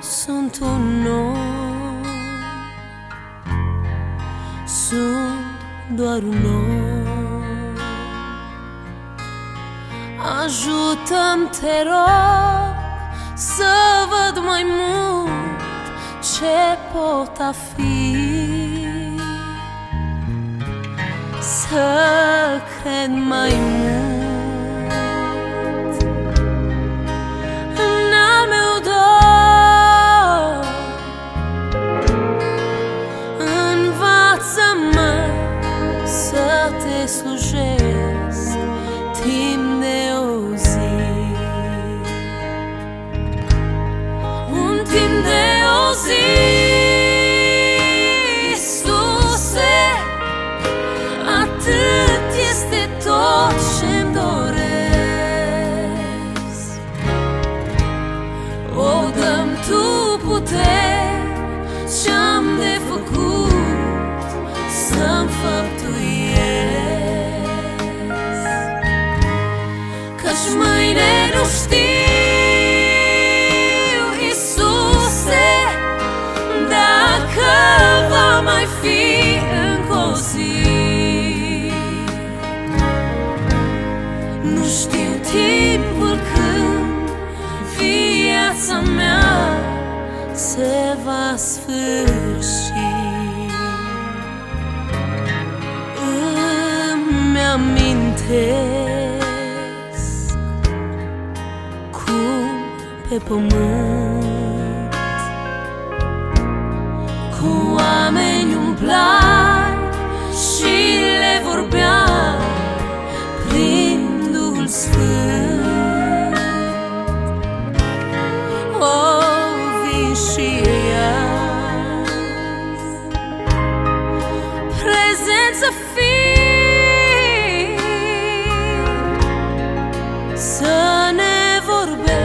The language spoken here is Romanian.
sunt un om. Sunt doar un om. Ajută-mi, te rog Să văd mai mult ce pot a fi Să cred mai mult slujesc timp de o zi. Un timp de o zi Iisuse Atât este tot ce-mi doresc. O, dăm Tu putere Ce-am de făcut știu timpul când viața mea se va sfârși. Îmi amintesc pe pământ Cu oameni umblai Să ne vorbești